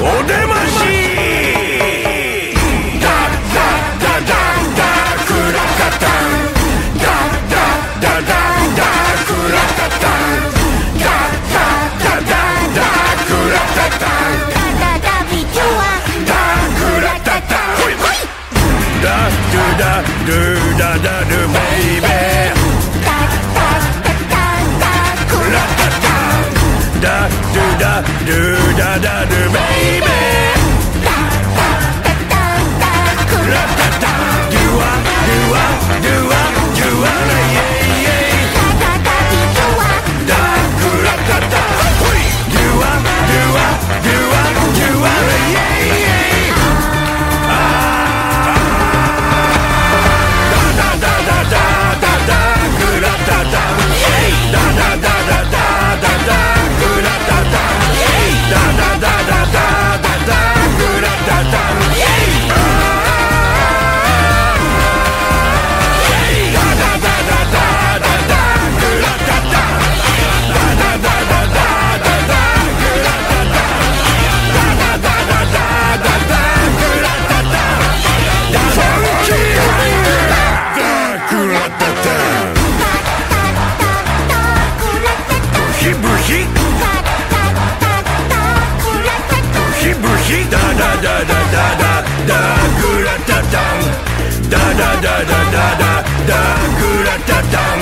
お出ましダダダダダクラカタンダダダダダクラカタンダダダダダクラカタンダダビジュアダクラタタンほい。ほいダドゥダドゥダダドゥベイベー da do da da do baby. da da da da da gura da dang da da da da da da da gura da dang